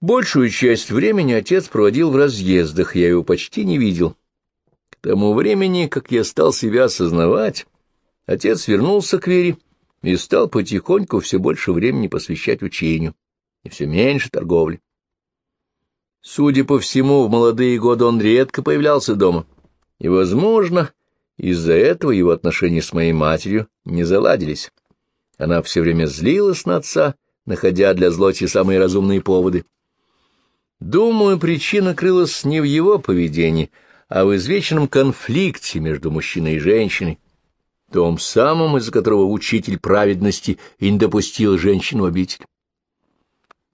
Большую часть времени отец проводил в разъездах, я его почти не видел. К тому времени, как я стал себя осознавать, отец вернулся к Вере и стал потихоньку все больше времени посвящать учению, и все меньше торговли. Судя по всему, в молодые годы он редко появлялся дома, и, возможно, из-за этого его отношения с моей матерью не заладились. Она все время злилась на отца, находя для злости самые разумные поводы. Думаю, причина крылась не в его поведении, а в извечном конфликте между мужчиной и женщиной, том самом, из-за которого учитель праведности и не допустил женщину обитель.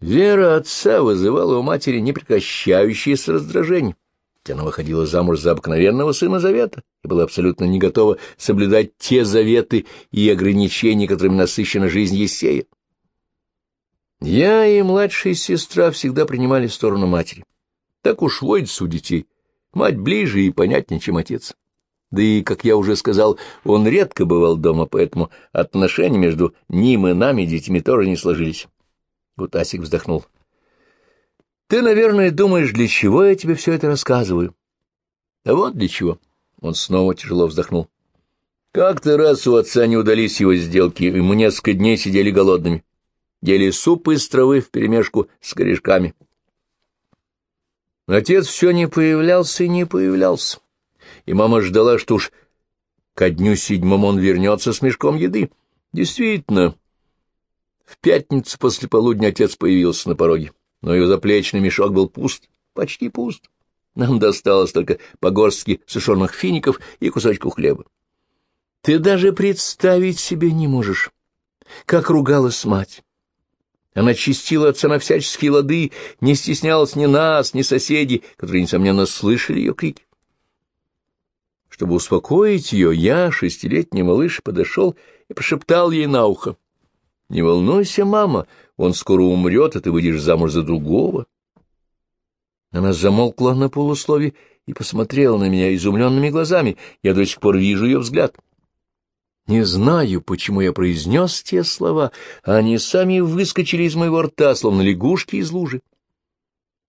Вера отца вызывала у матери непрекращающееся раздражение. Она выходила замуж за обыкновенного сына Завета и была абсолютно не готова соблюдать те заветы и ограничения, которыми насыщена жизнь Есея. Я и младшая сестра всегда принимали сторону матери. Так уж водится у детей. Мать ближе и понятнее, чем отец. Да и, как я уже сказал, он редко бывал дома, поэтому отношения между ним и нами, детьми, тоже не сложились. Гутасик вздохнул. — Ты, наверное, думаешь, для чего я тебе все это рассказываю? — А вот для чего. Он снова тяжело вздохнул. Как-то раз у отца не удались его сделки, и мы несколько дней сидели голодными ели суп из травы вперемешку с корешками. Отец все не появлялся и не появлялся, и мама ждала, что уж ко дню седьмому он вернется с мешком еды. Действительно, в пятницу после полудня отец появился на пороге, но его заплечный мешок был пуст, почти пуст. Нам досталось только по горстке сушеных фиников и кусочку хлеба. Ты даже представить себе не можешь, как ругалась мать. Она чистила отца на всяческие лады, не стеснялась ни нас, ни соседей, которые, несомненно, слышали ее крики. Чтобы успокоить ее, я, шестилетний малыш, подошел и прошептал ей на ухо. — Не волнуйся, мама, он скоро умрет, а ты выйдешь замуж за другого. Она замолкла на полуслове и посмотрела на меня изумленными глазами. Я до сих пор вижу ее взгляд. Не знаю, почему я произнес те слова, а они сами выскочили из моего рта, словно лягушки из лужи.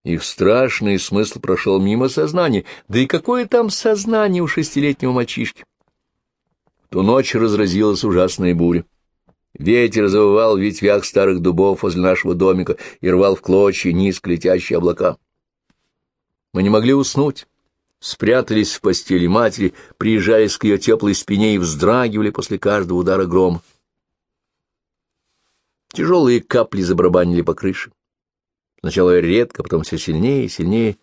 Их страшный смысл прошел мимо сознания, да и какое там сознание у шестилетнего мальчишки. Ту ночь разразилась ужасная буря. Ветер завывал в ветвях старых дубов возле нашего домика и рвал в клочья низко летящие облака. Мы не могли уснуть спрятались в постели матери, приезжаясь к ее теплой спине и вздрагивали после каждого удара грома. Тяжелые капли забарабанили по крыше. Сначала редко, потом все сильнее и сильнее.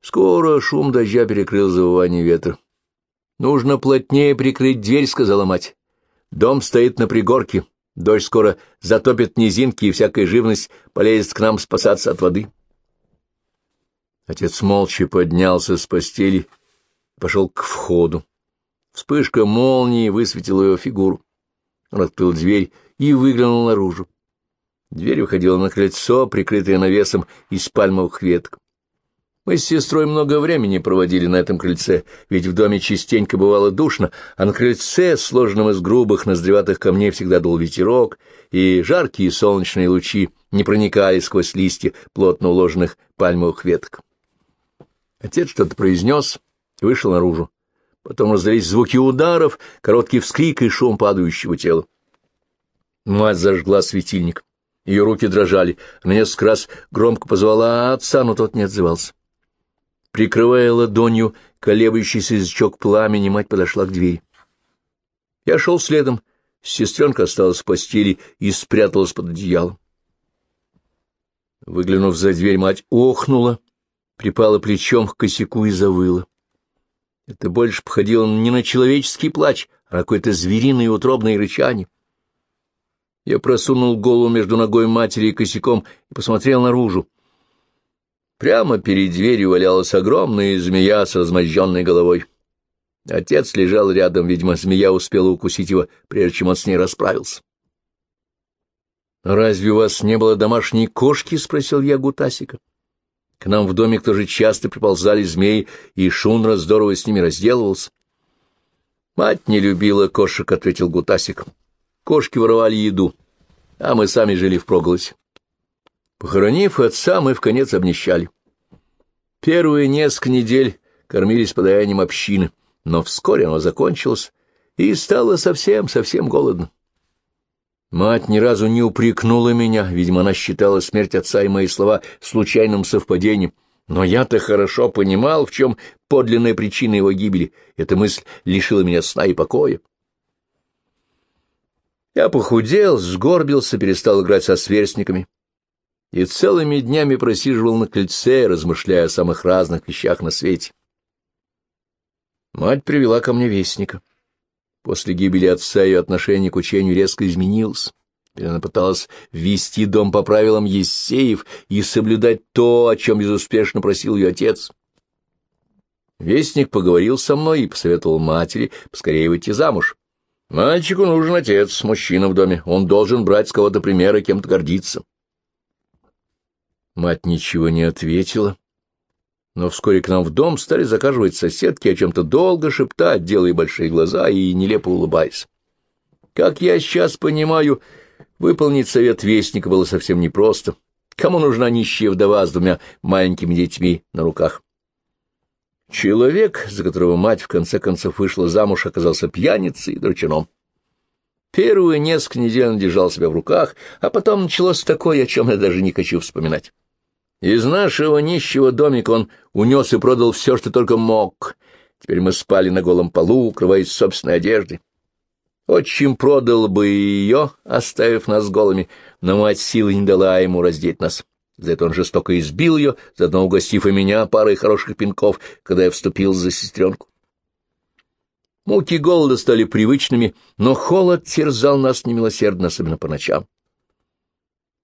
Скоро шум дождя перекрыл завывание ветра. — Нужно плотнее прикрыть дверь, — сказала мать. — Дом стоит на пригорке. Дождь скоро затопит низинки, и всякая живность полезет к нам спасаться от воды. Отец молча поднялся с постели и пошел к входу. Вспышка молнии высветила его фигуру. Он открыл дверь и выглянул наружу. Дверь выходила на крыльцо, прикрытое навесом из пальмовых веток. Мы с сестрой много времени проводили на этом крыльце, ведь в доме частенько бывало душно, а на крыльце, сложенном из грубых ноздреватых камней, всегда дул ветерок, и жаркие солнечные лучи не проникали сквозь листья плотно уложенных пальмовых веток. Отец что-то произнес и вышел наружу. Потом раздались звуки ударов, короткий вскрик и шум падающего тела. Мать зажгла светильник. Ее руки дрожали. Она несколько раз громко позвала отца, но тот не отзывался. Прикрывая ладонью колеблющийся язычок пламени, мать подошла к двери. Я шел следом. Сестренка осталась в постели и спряталась под одеялом. Выглянув за дверь, мать охнула припала плечом к косяку и завыла. Это больше походило не на человеческий плач, а на какое-то звериное утробное рычание. Я просунул голову между ногой матери и косяком и посмотрел наружу. Прямо перед дверью валялась огромная змея с размозженной головой. Отец лежал рядом, видимо, змея успела укусить его, прежде чем он с ней расправился. «Разве у вас не было домашней кошки?» — спросил я Гутасика. К нам в домик тоже часто приползали змеи, и Шунра здорово с ними разделывался. «Мать не любила кошек», — ответил Гутасик. «Кошки воровали еду, а мы сами жили в проголосе». Похоронив отца, мы в конец обнищали. Первые несколько недель кормились подаянием общины, но вскоре оно закончилось, и стало совсем-совсем голодно. Мать ни разу не упрекнула меня, видимо, она считала смерть отца и мои слова случайным совпадением, но я-то хорошо понимал, в чем подлинная причина его гибели. Эта мысль лишила меня сна и покоя. Я похудел, сгорбился, перестал играть со сверстниками и целыми днями просиживал на кольце, размышляя о самых разных вещах на свете. Мать привела ко мне вестника. После гибели отца ее отношение к учению резко изменилось. Теперь она пыталась ввести дом по правилам Ессеев и соблюдать то, о чем безуспешно просил ее отец. Вестник поговорил со мной и посоветовал матери поскорее выйти замуж. Мальчику нужен отец, мужчина в доме. Он должен брать с кого-то пример и кем-то гордиться. Мать ничего не ответила, но вскоре к нам в дом стали заказывать соседки о чем-то долго шептать, делая большие глаза и нелепо улыбаясь. Как я сейчас понимаю, выполнить совет вестника было совсем непросто. Кому нужна нищая вдова с двумя маленькими детьми на руках? Человек, за которого мать в конце концов вышла замуж, оказался пьяницей и драчуном. Первые несколько недель он держал себя в руках, а потом началось такое, о чем я даже не хочу вспоминать. Из нашего нищего домика он унес и продал все, что только мог. Теперь мы спали на голом полу, укрываясь собственной одеждой. Отчим продал бы ее, оставив нас голыми, но мать силы не дала ему раздеть нас. За это он жестоко избил ее, заодно угостив и меня парой хороших пинков, когда я вступил за сестренку. Муки голода стали привычными, но холод терзал нас немилосердно, особенно по ночам.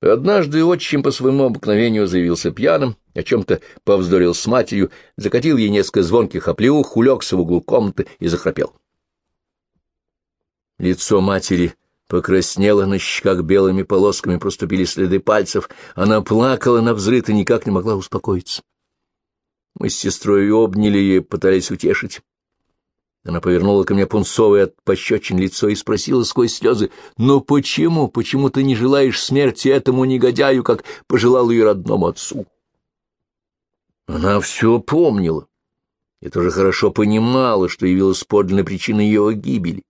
Однажды отчим по своему обыкновению заявился пьяным, о чем-то повздорил с матерью, закатил ей несколько звонких оплеух, улегся в углу комнаты и захрапел. Лицо матери Покраснела на щеках белыми полосками, проступили следы пальцев. Она плакала на взрыв и никак не могла успокоиться. Мы с сестрой обняли ее пытались утешить. Она повернула ко мне пунцовое от пощечин лицо и спросила сквозь слезы, «Но почему, почему ты не желаешь смерти этому негодяю, как пожелал ее родному отцу?» Она все помнила и тоже хорошо понимала, что явилась подлинной причиной его гибели.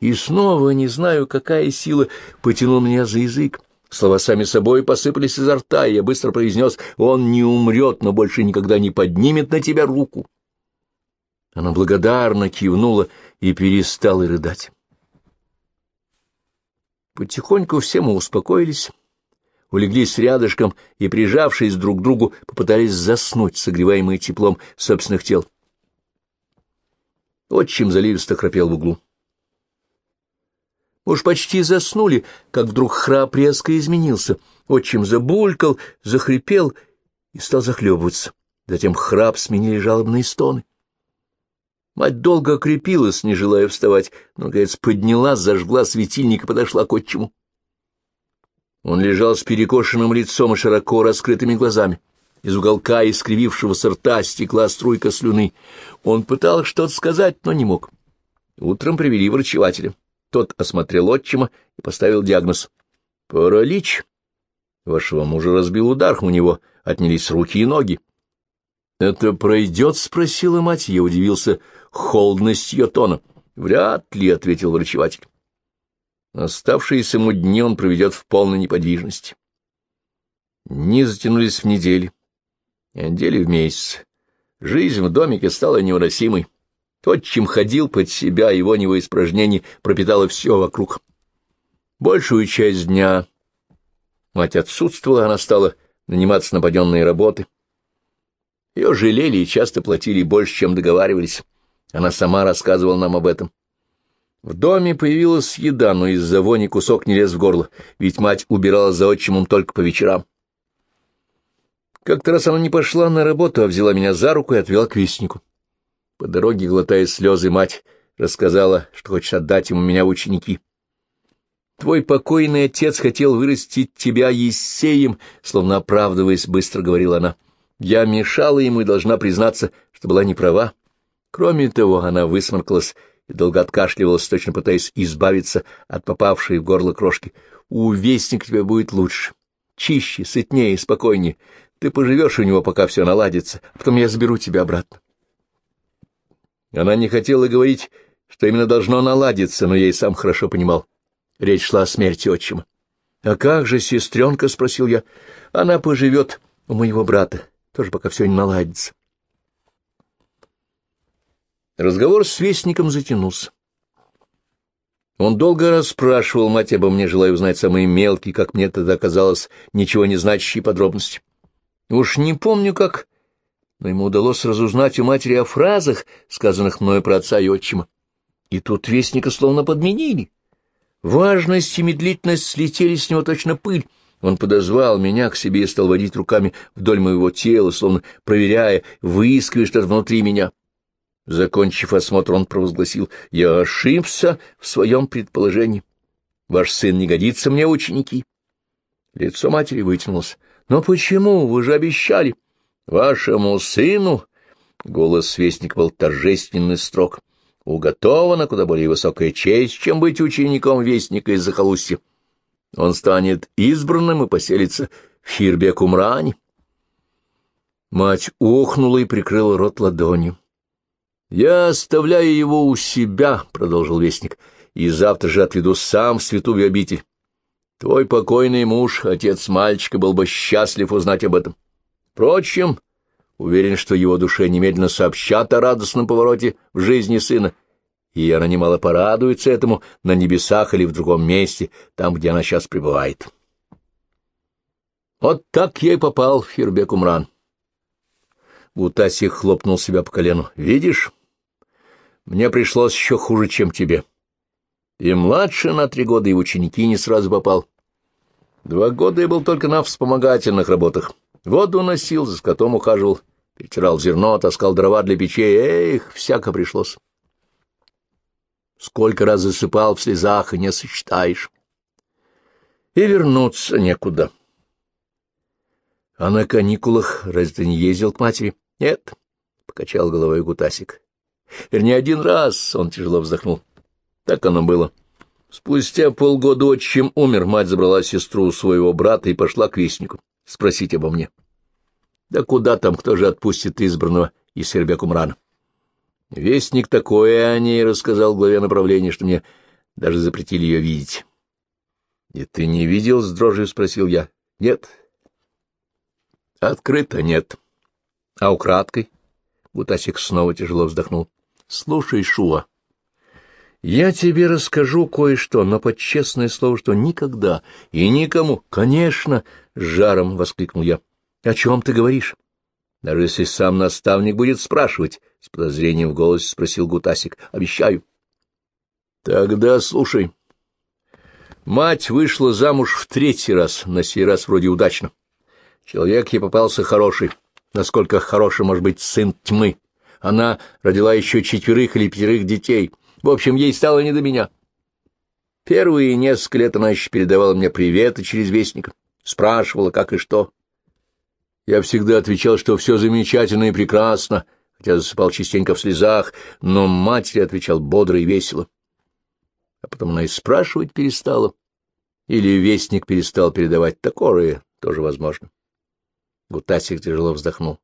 И снова не знаю, какая сила потянула меня за язык. Слова сами собой посыпались изо рта, и я быстро произнес «Он не умрет, но больше никогда не поднимет на тебя руку». Она благодарно кивнула и перестала рыдать. Потихоньку все мы успокоились, улеглись рядышком и, прижавшись друг к другу, попытались заснуть, согреваемые теплом собственных тел. Отчим заливисто храпел в углу. Уж почти заснули, как вдруг храп резко изменился. Отчим забулькал, захрипел и стал захлебываться. Затем храп сменили жалобные стоны. Мать долго окрепилась, не желая вставать, но, наконец, подняла, зажгла светильник и подошла к отчиму. Он лежал с перекошенным лицом и широко раскрытыми глазами. Из уголка искривившегося рта стекла струйка слюны. Он пытался что-то сказать, но не мог. Утром привели врачевателя. Тот осмотрел отчима и поставил диагноз. «Паралич. Вашего мужа разбил удар, у него отнялись руки и ноги». «Это пройдет?» — спросила мать. Я удивился холодность ее тона. «Вряд ли», — ответил врачеватель. Оставшиеся ему дни он проведет в полной неподвижности. Дни затянулись в недели, недели в месяц. Жизнь в домике стала невыносимой. Тот, чем ходил под себя, его него испражнений пропитало все вокруг. Большую часть дня мать отсутствовала, она стала наниматься на паденные работы. Ее жалели и часто платили больше, чем договаривались. Она сама рассказывала нам об этом. В доме появилась еда, но из-за вони кусок не лез в горло, ведь мать убирала за отчимом только по вечерам. Как-то раз она не пошла на работу, а взяла меня за руку и отвела к вестнику. По дороге, глотая слезы, мать рассказала, что хочет отдать ему меня в ученики. Твой покойный отец хотел вырастить тебя Ессеем, словно оправдываясь, быстро говорила она. Я мешала ему и должна признаться, что была не права. Кроме того, она высморкалась и долго откашливалась, точно пытаясь избавиться от попавшей в горло крошки. У вестника тебе будет лучше. чище, сытнее, спокойнее. Ты поживешь у него, пока все наладится, а потом я заберу тебя обратно. Она не хотела говорить, что именно должно наладиться, но я и сам хорошо понимал. Речь шла о смерти отчима. — А как же сестренка? — спросил я. — Она поживет у моего брата, тоже пока все не наладится. Разговор с Вестником затянулся. Он долго расспрашивал мать обо мне, желая узнать самые мелкие, как мне тогда казалось, ничего не значащие подробности. Уж не помню, как, но ему удалось разузнать у матери о фразах, сказанных мною про отца и отчима. И тут Вестника словно подменили. Важность и медлительность слетели с него точно пыль. Он подозвал меня к себе и стал водить руками вдоль моего тела, словно проверяя, выискивая что-то внутри меня. Закончив осмотр, он провозгласил, «Я ошибся в своем предположении. Ваш сын не годится мне, ученики». Лицо матери вытянулось. «Но почему? Вы же обещали». «Вашему сыну...» — голос вестника был торжественный строк уготована куда более высокая честь, чем быть учеником вестника из захолустья. Он станет избранным и поселится в Хирбе-Кумране. Мать охнула и прикрыла рот ладонью. «Я оставляю его у себя», — продолжил вестник, — «и завтра же отведу сам в святую обитель. Твой покойный муж, отец мальчика, был бы счастлив узнать об этом. Впрочем, Уверен, что его душе немедленно сообщат о радостном повороте в жизни сына, и она немало порадуется этому на небесах или в другом месте, там, где она сейчас пребывает. Вот так и попал в Фирбек Умран. Гутасик хлопнул себя по колену. «Видишь, мне пришлось еще хуже, чем тебе. И младше на три года, и ученики не сразу попал. Два года я был только на вспомогательных работах. Воду носил, за скотом ухаживал, перетирал зерно, таскал дрова для печей. Эх, всяко пришлось. Сколько раз засыпал в слезах, и не сосчитаешь. И вернуться некуда. А на каникулах разве ты не ездил к матери? Нет, — покачал головой Гутасик. Вернее, один раз, — он тяжело вздохнул. Так оно было. Спустя полгода отчим умер, мать забрала сестру своего брата и пошла к вестнику спросить обо мне. Да куда там, кто же отпустит избранного из Сербякумрана? Вестник такое о ней рассказал главе направления, что мне даже запретили ее видеть. — И ты не видел с дрожью? — спросил я. — Нет. — Открыто нет. — А украдкой? Бутасик снова тяжело вздохнул. — Слушай, Шуа, я тебе расскажу кое-что, но под честное слово, что никогда и никому, конечно, — жаром воскликнул я. — О чем ты говоришь? — Даже если сам наставник будет спрашивать, — с подозрением в голосе спросил Гутасик. — Обещаю. — Тогда слушай. Мать вышла замуж в третий раз, на сей раз вроде удачно. Человек ей попался хороший, насколько хороший может быть сын тьмы. Она родила еще четверых или пятерых детей. В общем, ей стало не до меня. Первые несколько лет она еще передавала мне приветы через вестника, спрашивала, как и что. Я всегда отвечал, что все замечательно и прекрасно, хотя засыпал частенько в слезах, но матери отвечал бодро и весело. А потом она и спрашивать перестала. Или вестник перестал передавать. Такое тоже возможно. Гутасик тяжело вздохнул.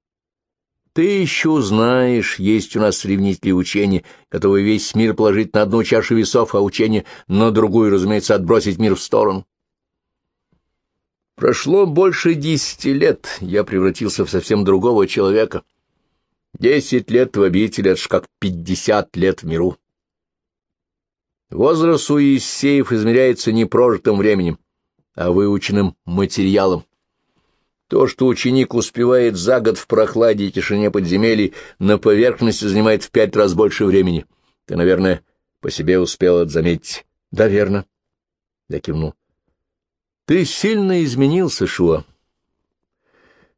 Ты еще узнаешь, есть у нас сравнители учения, готовы весь мир положить на одну чашу весов, а учение на другую, разумеется, отбросить мир в сторону. Прошло больше десяти лет, я превратился в совсем другого человека. Десять лет в обители — это как пятьдесят лет в миру. Возраст у Иисеев измеряется не прожитым временем, а выученным материалом. То, что ученик успевает за год в прохладе и тишине подземелий, на поверхности занимает в пять раз больше времени. Ты, наверное, по себе успел это заметить. — Да, верно. Я кивнул. Ты сильно изменился, Шуа.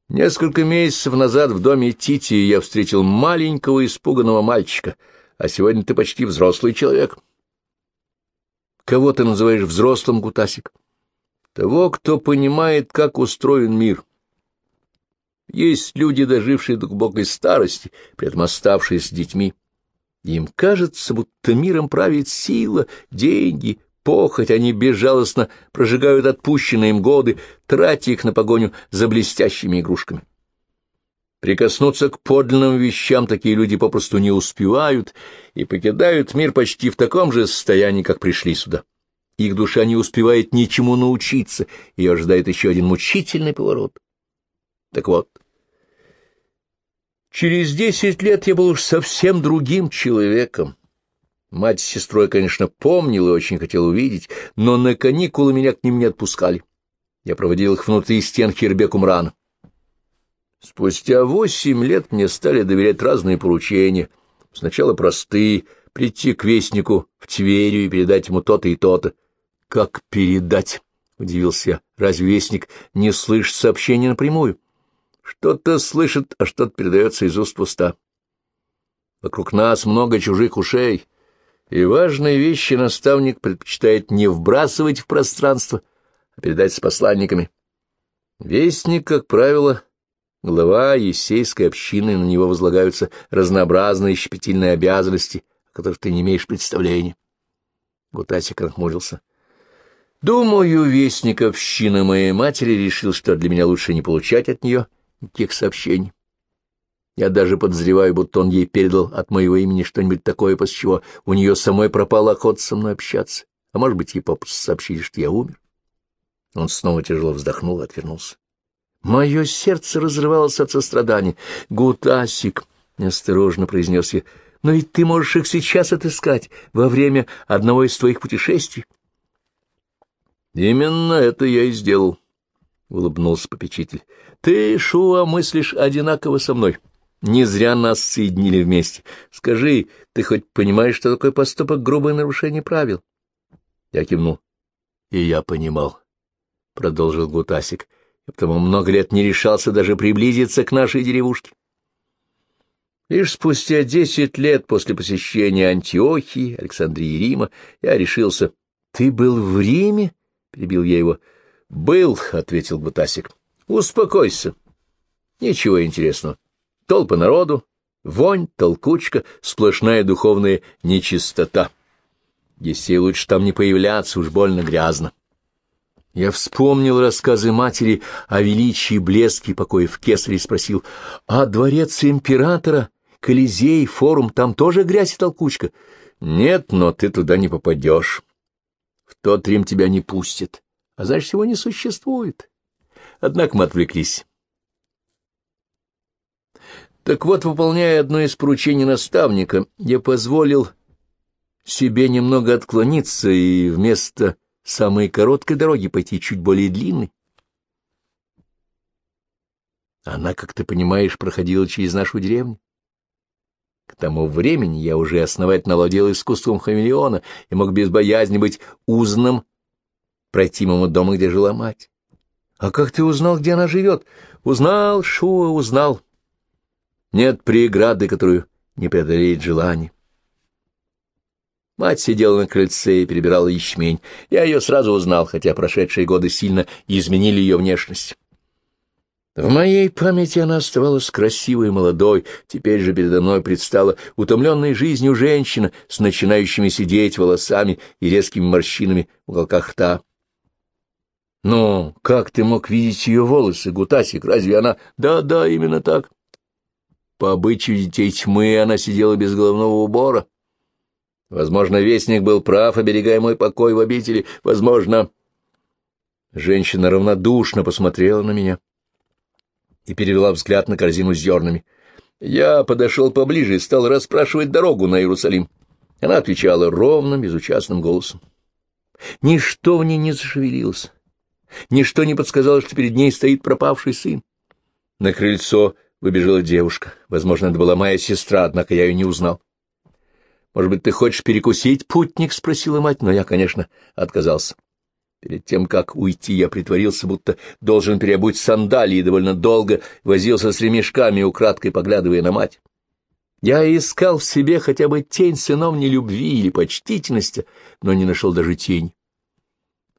Несколько месяцев назад в доме Тити я встретил маленького испуганного мальчика, а сегодня ты почти взрослый человек. Кого ты называешь взрослым, Гутасик? Того, кто понимает, как устроен мир. Есть люди, дожившие до глубокой старости, при этом оставшиеся с детьми. Им кажется, будто миром правит сила, деньги, похоть, они безжалостно прожигают отпущенные им годы, тратя их на погоню за блестящими игрушками. Прикоснуться к подлинным вещам такие люди попросту не успевают и покидают мир почти в таком же состоянии, как пришли сюда. Их душа не успевает ничему научиться, ее ожидает еще один мучительный поворот. Так вот, через десять лет я был уж совсем другим человеком. Мать с сестрой, конечно, помнила и очень хотела увидеть, но на каникулы меня к ним не отпускали. Я проводил их внутри стен Хирбек-Умрана. Спустя восемь лет мне стали доверять разные поручения. Сначала простые — прийти к вестнику в Тверью и передать ему то-то и то-то. Как передать? — удивился я. Разве вестник не слышит сообщения напрямую? Что-то слышит, а что-то передается из уст в уста. Вокруг нас много чужих ушей, и важные вещи наставник предпочитает не вбрасывать в пространство, а передать с посланниками. Вестник, как правило, глава есейской общины, на него возлагаются разнообразные щепетильные обязанности, о которых ты не имеешь представления. Гутасик нахмурился. Думаю, вестник общины моей матери решил, что для меня лучше не получать от нее никаких сообщений. Я даже подозреваю, будто он ей передал от моего имени что-нибудь такое, после чего у нее самой пропала охота со мной общаться. А может быть, ей попросту сообщили, что я умер. Он снова тяжело вздохнул и отвернулся. Мое сердце разрывалось от сострадания. «Гутасик», — осторожно произнес я, — «но ведь ты можешь их сейчас отыскать во время одного из твоих путешествий». — Именно это я и сделал, — улыбнулся попечитель. — Ты, Шуа, мыслишь одинаково со мной. Не зря нас соединили вместе. Скажи, ты хоть понимаешь, что такое поступок грубое нарушение правил? Я кивнул. — И я понимал, — продолжил Гутасик, — потому много лет не решался даже приблизиться к нашей деревушке. Лишь спустя десять лет после посещения Антиохии, Александрии и Рима я решился. — Ты был в Риме? —— перебил я его. — Был, — ответил Бутасик. — Успокойся. Ничего интересного. Толпа народу, вонь, толкучка, сплошная духовная нечистота. Если лучше там не появляться, уж больно грязно. Я вспомнил рассказы матери о величии блеске покоя в Кесаре и спросил, «А дворец императора, Колизей, форум, там тоже грязь и толкучка?» «Нет, но ты туда не попадешь тот Рим тебя не пустит, а значит, его не существует. Однако мы отвлеклись. Так вот, выполняя одно из поручений наставника, я позволил себе немного отклониться и вместо самой короткой дороги пойти чуть более длинной. Она, как ты понимаешь, проходила через нашу деревню. К тому времени я уже основательно владел искусством хамелеона и мог без боязни быть пройти мимо дома, где жила мать. А как ты узнал, где она живет? Узнал, Шуа, узнал. Нет преграды, которую не преодолеет желание. Мать сидела на крыльце и перебирала ячмень. Я ее сразу узнал, хотя прошедшие годы сильно изменили ее внешность. В моей памяти она оставалась красивой и молодой, теперь же передо мной предстала утомленной жизнью женщина с начинающими сидеть волосами и резкими морщинами в уголках рта. «Ну, как ты мог видеть ее волосы, Гутасик? Разве она...» «Да-да, именно так». По обычаю детей тьмы она сидела без головного убора. Возможно, вестник был прав, оберегая мой покой в обители. Возможно... Женщина равнодушно посмотрела на меня и перевела взгляд на корзину с зернами. Я подошел поближе и стал расспрашивать дорогу на Иерусалим. Она отвечала ровным, безучастным голосом. Ничто в ней не зашевелилось. Ничто не подсказало, что перед ней стоит пропавший сын. На крыльцо выбежала девушка. Возможно, это была моя сестра, однако я ее не узнал. «Может быть, ты хочешь перекусить, путник?» — спросила мать, но я, конечно, отказался. Перед тем, как уйти, я притворился, будто должен переобуть сандалии, довольно долго возился с ремешками, украдкой поглядывая на мать. Я искал в себе хотя бы тень сыновней любви или почтительности, но не нашел даже тень.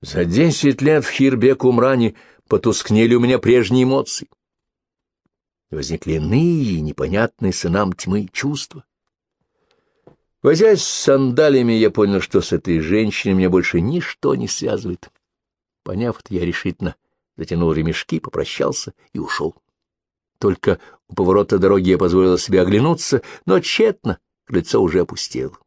За десять лет в Хирбек-Умране потускнели у меня прежние эмоции. Возникли иные, непонятные сынам тьмы чувства. Возясь с сандалиями, я понял, что с этой женщиной меня больше ничто не связывает. Поняв это, я решительно затянул ремешки, попрощался и ушел. Только у поворота дороги я позволил себе оглянуться, но тщетно, крыльцо уже опустело.